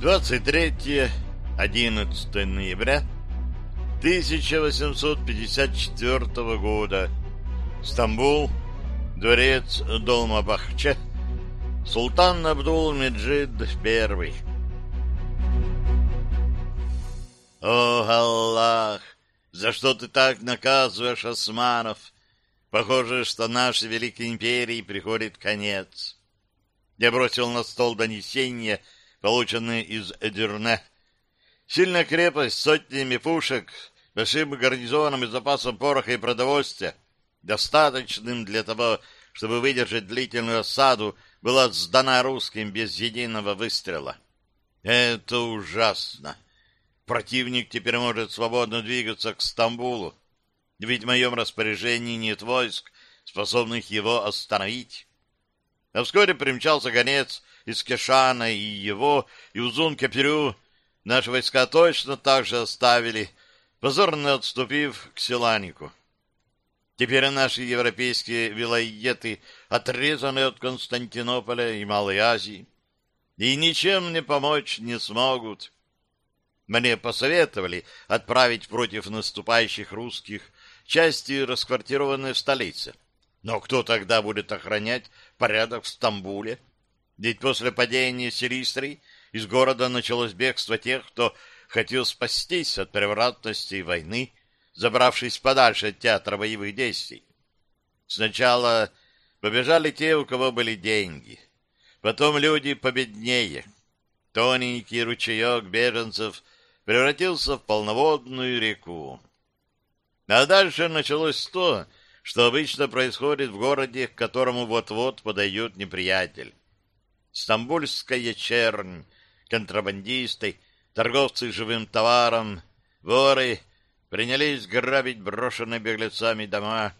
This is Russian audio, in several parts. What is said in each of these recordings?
23-11 ноября 1854 года. Стамбул, дворец Долмабахче, султан Абдул-Меджид I. О, Аллах! За что ты так наказываешь османов? Похоже, что нашей Великой Империи приходит конец. Я бросил на стол донесение, полученное из Эдирне. Сильная крепость с сотнями пушек, большим гарнизоном и запасом пороха и продовольствия, достаточным для того, чтобы выдержать длительную осаду, была сдана русским без единого выстрела. Это ужасно. Противник теперь может свободно двигаться к Стамбулу, ведь в моем распоряжении нет войск, способных его остановить. А вскоре примчался гонец из Кешана, и его, и Узун Капирю наши войска точно так же оставили, позорно отступив к Селанику. Теперь наши европейские вилайеты отрезаны от Константинополя и Малой Азии, и ничем мне помочь не смогут. Мне посоветовали отправить против наступающих русских части, расквартированные в столице. Но кто тогда будет охранять порядок в Стамбуле? Ведь после падения Силистрии из города началось бегство тех, кто хотел спастись от превратности войны, забравшись подальше от театра боевых действий. Сначала побежали те, у кого были деньги. Потом люди победнее. Тоненький ручеек беженцев превратился в полноводную реку. А дальше началось то, что обычно происходит в городе, к которому вот-вот подает неприятель. Стамбульская чернь, контрабандисты, торговцы живым товаром, воры принялись грабить брошенные беглецами дома.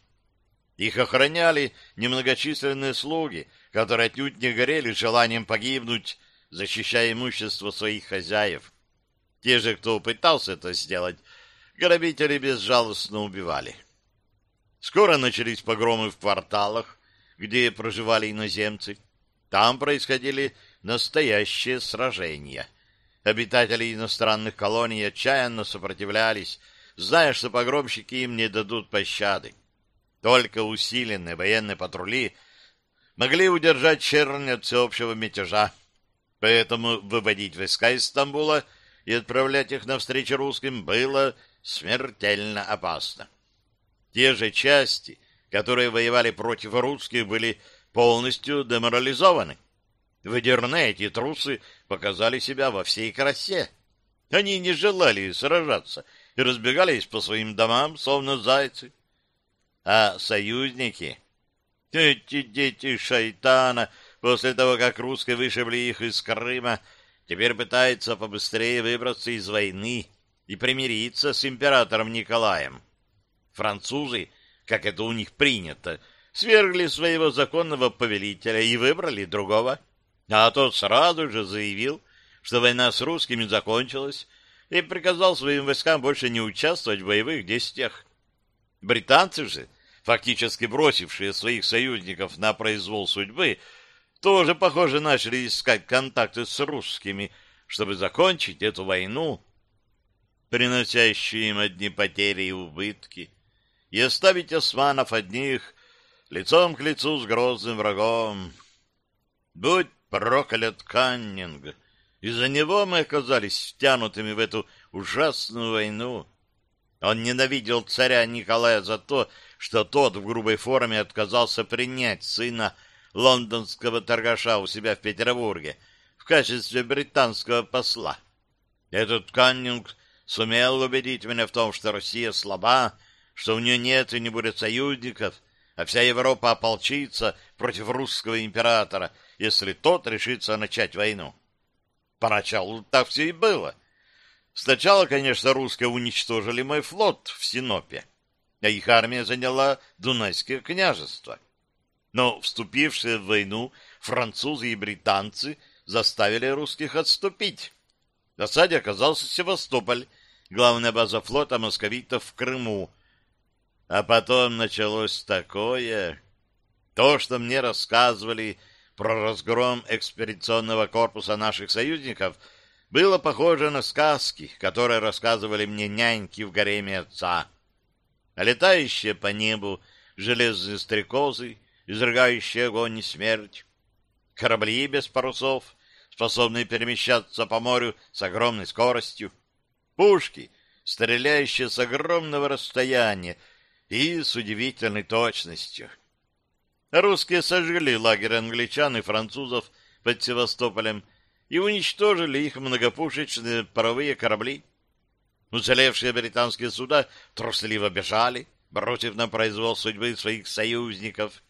Их охраняли немногочисленные слуги, которые отнюдь не горели желанием погибнуть, защищая имущество своих хозяев. Те же, кто пытался это сделать, грабители безжалостно убивали. Скоро начались погромы в кварталах, где проживали иноземцы. Там происходили настоящие сражения. Обитатели иностранных колоний отчаянно сопротивлялись, зная, что погромщики им не дадут пощады. Только усиленные военные патрули могли удержать чернь от всеобщего мятежа. Поэтому выводить войска из Стамбула — и отправлять их навстречу русским было смертельно опасно. Те же части, которые воевали против русских, были полностью деморализованы. В Эдерне эти трусы показали себя во всей красе. Они не желали сражаться и разбегались по своим домам, словно зайцы. А союзники, эти дети шайтана, после того, как русские вышибли их из Крыма, теперь пытается побыстрее выбраться из войны и примириться с императором Николаем. Французы, как это у них принято, свергли своего законного повелителя и выбрали другого. А тот сразу же заявил, что война с русскими закончилась, и приказал своим войскам больше не участвовать в боевых действиях. Британцы же, фактически бросившие своих союзников на произвол судьбы, тоже, похоже, начали искать контакты с русскими, чтобы закончить эту войну, приносящую им одни потери и убытки, и оставить османов одних лицом к лицу с грозным врагом. Будь проклят Каннинг! Из-за него мы оказались втянутыми в эту ужасную войну. Он ненавидел царя Николая за то, что тот в грубой форме отказался принять сына лондонского торгаша у себя в Петербурге в качестве британского посла. Этот Каннинг сумел убедить меня в том, что Россия слаба, что у нее нет и не будет союзников, а вся Европа ополчится против русского императора, если тот решится начать войну. Поначалу так все и было. Сначала, конечно, русские уничтожили мой флот в Синопе, а их армия заняла Дунайское княжество. Но вступившие в войну французы и британцы заставили русских отступить. В осаде оказался Севастополь, главная база флота московитов в Крыму. А потом началось такое... То, что мне рассказывали про разгром экспедиционного корпуса наших союзников, было похоже на сказки, которые рассказывали мне няньки в гареме отца. Летающие по небу железные стрекозы, изрыгающие огонь и смерть, корабли без парусов, способные перемещаться по морю с огромной скоростью, пушки, стреляющие с огромного расстояния и с удивительной точностью. Русские сожгли лагерь англичан и французов под Севастополем и уничтожили их многопушечные паровые корабли. Уцелевшие британские суда трусливо бежали, бросив на произвол судьбы своих союзников,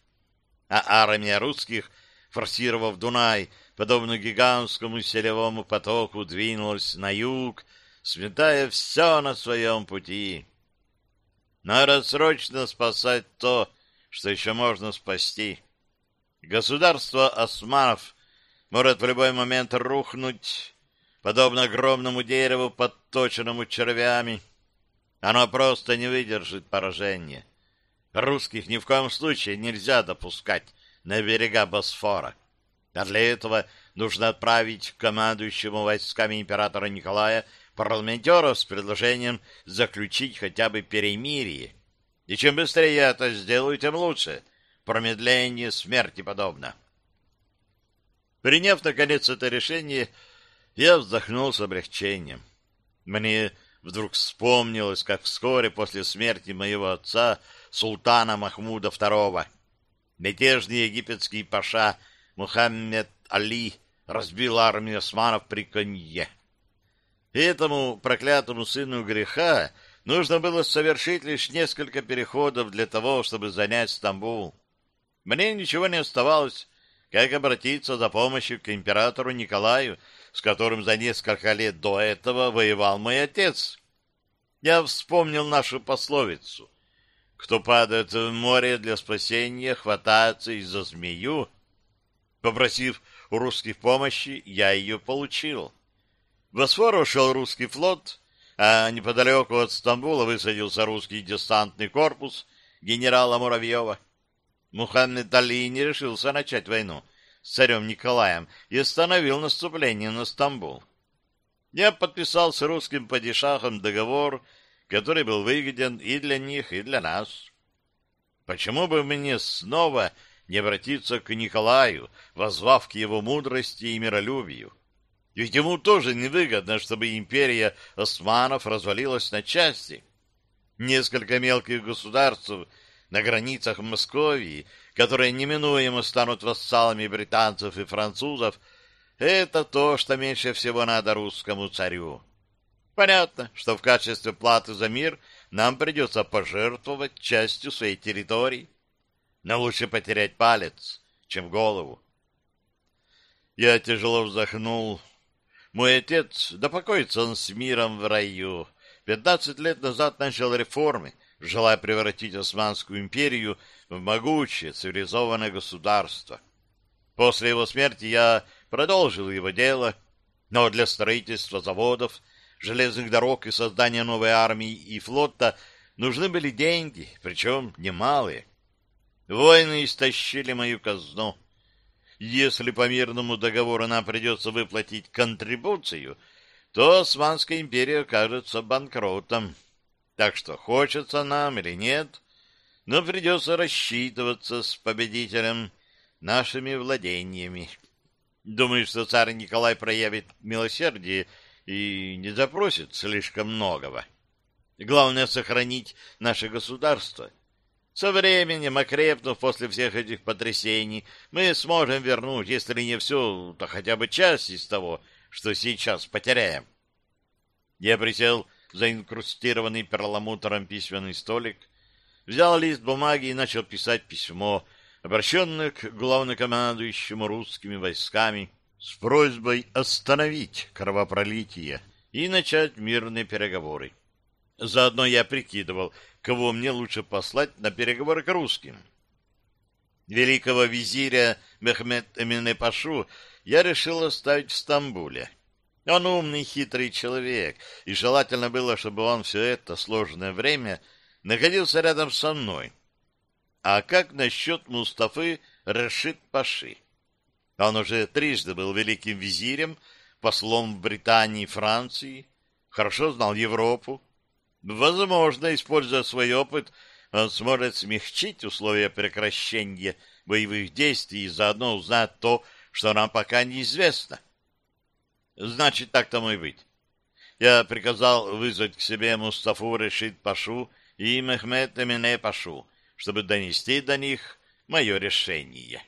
а армия русских, форсировав Дунай, подобно гигантскому селевому потоку, двинулась на юг, сметая все на своем пути. Надо срочно спасать то, что еще можно спасти. Государство османов может в любой момент рухнуть, подобно огромному дереву, подточенному червями. Оно просто не выдержит поражения. Русских ни в коем случае нельзя допускать на берега Босфора. А для этого нужно отправить командующему войсками императора Николая парламентеров с предложением заключить хотя бы перемирие. И чем быстрее я это сделаю, тем лучше. Промедление смерти подобно. Приняв, наконец, это решение, я вздохнул с облегчением. Мне вдруг вспомнилось, как вскоре после смерти моего отца, султана Махмуда II, мятежный египетский паша Мухаммед Али разбил армию османов при Конье. Этому проклятому сыну греха нужно было совершить лишь несколько переходов для того, чтобы занять Стамбул. Мне ничего не оставалось, как обратиться за помощью к императору Николаю, с которым за несколько лет до этого воевал мой отец. Я вспомнил нашу пословицу. Кто падает в море для спасения, хватается и за змею. Попросив у русских помощи, я ее получил. В Босфор ушел русский флот, а неподалеку от Стамбула высадился русский десантный корпус генерала Муравьева. Мухаммед Али не решился начать войну с царем Николаем и остановил наступление на Стамбул. Я подписал с русским падишахом договор, который был выгоден и для них, и для нас. Почему бы мне снова не обратиться к Николаю, возвав к его мудрости и миролюбию? Ведь ему тоже невыгодно, чтобы империя османов развалилась на части. Несколько мелких государств на границах Московии, которые неминуемо станут вассалами британцев и французов, это то, что меньше всего надо русскому царю. Понятно, что в качестве платы за мир нам придется пожертвовать частью своей территории, но лучше потерять палец, чем голову. Я тяжело вздохнул. Мой отец, да покоится он с миром в раю, пятнадцать лет назад начал реформы, желая превратить Османскую империю в могучее цивилизованное государство. После его смерти я продолжил его дело, но для строительства заводов, железных дорог и создания новой армии и флота нужны были деньги, причем немалые. Войны истощили мою казну. Если по мирному договору нам придется выплатить контрибуцию, то Османская империя окажется банкротом. Так что хочется нам или нет, но придется рассчитываться с победителем нашими владениями. Думаю, что царь Николай проявит милосердие и не запросит слишком многого. Главное — сохранить наше государство. Со временем, окрепнув после всех этих потрясений, мы сможем вернуть, если не все, то хотя бы часть из того, что сейчас потеряем. Я присел за инкрустированный перламутром письменный столик, взял лист бумаги и начал писать письмо, обращенное к главнокомандующему русскими войсками с просьбой остановить кровопролитие и начать мирные переговоры. Заодно я прикидывал, кого мне лучше послать на переговоры к русским. Великого визиря Мехмед Эмине Пашу я решил оставить в Стамбуле. Он умный, хитрый человек, и желательно было, чтобы он все это сложное время находился рядом со мной. А как насчет Мустафы Рашид Паши? Он уже трижды был великим визирем, послом в Британии и Франции, хорошо знал Европу. Возможно, используя свой опыт, он сможет смягчить условия прекращения боевых действий и заодно узнать то, что нам пока неизвестно. Значит, так тому и быть. Я приказал вызвать к себе Мустафу Решит Пашу и Мехмед Эмине Пашу, чтобы донести до них мое решение.